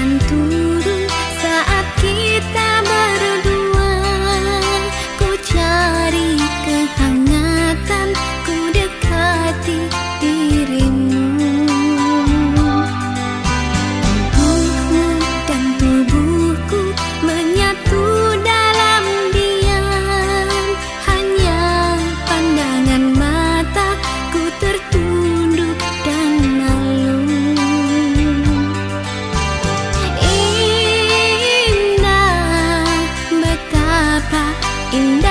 孤独。 인다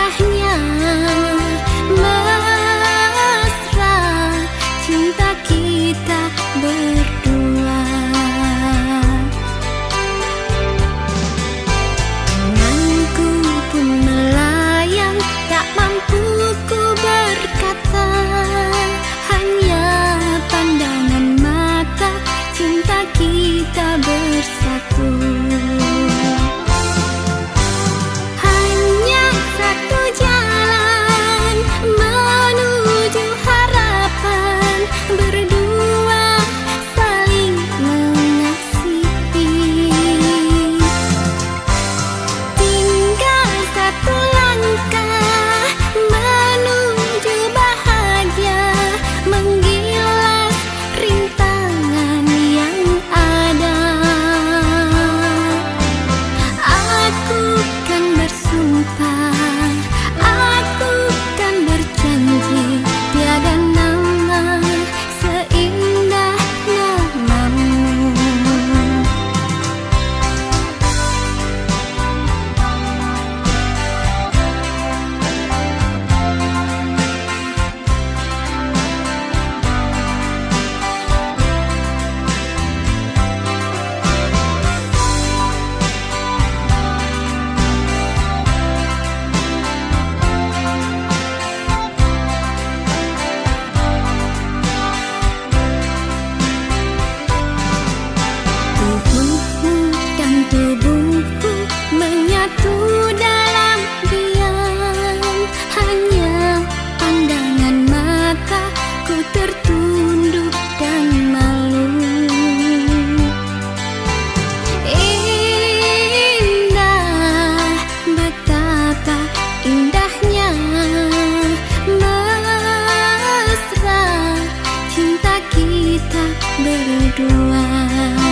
晚。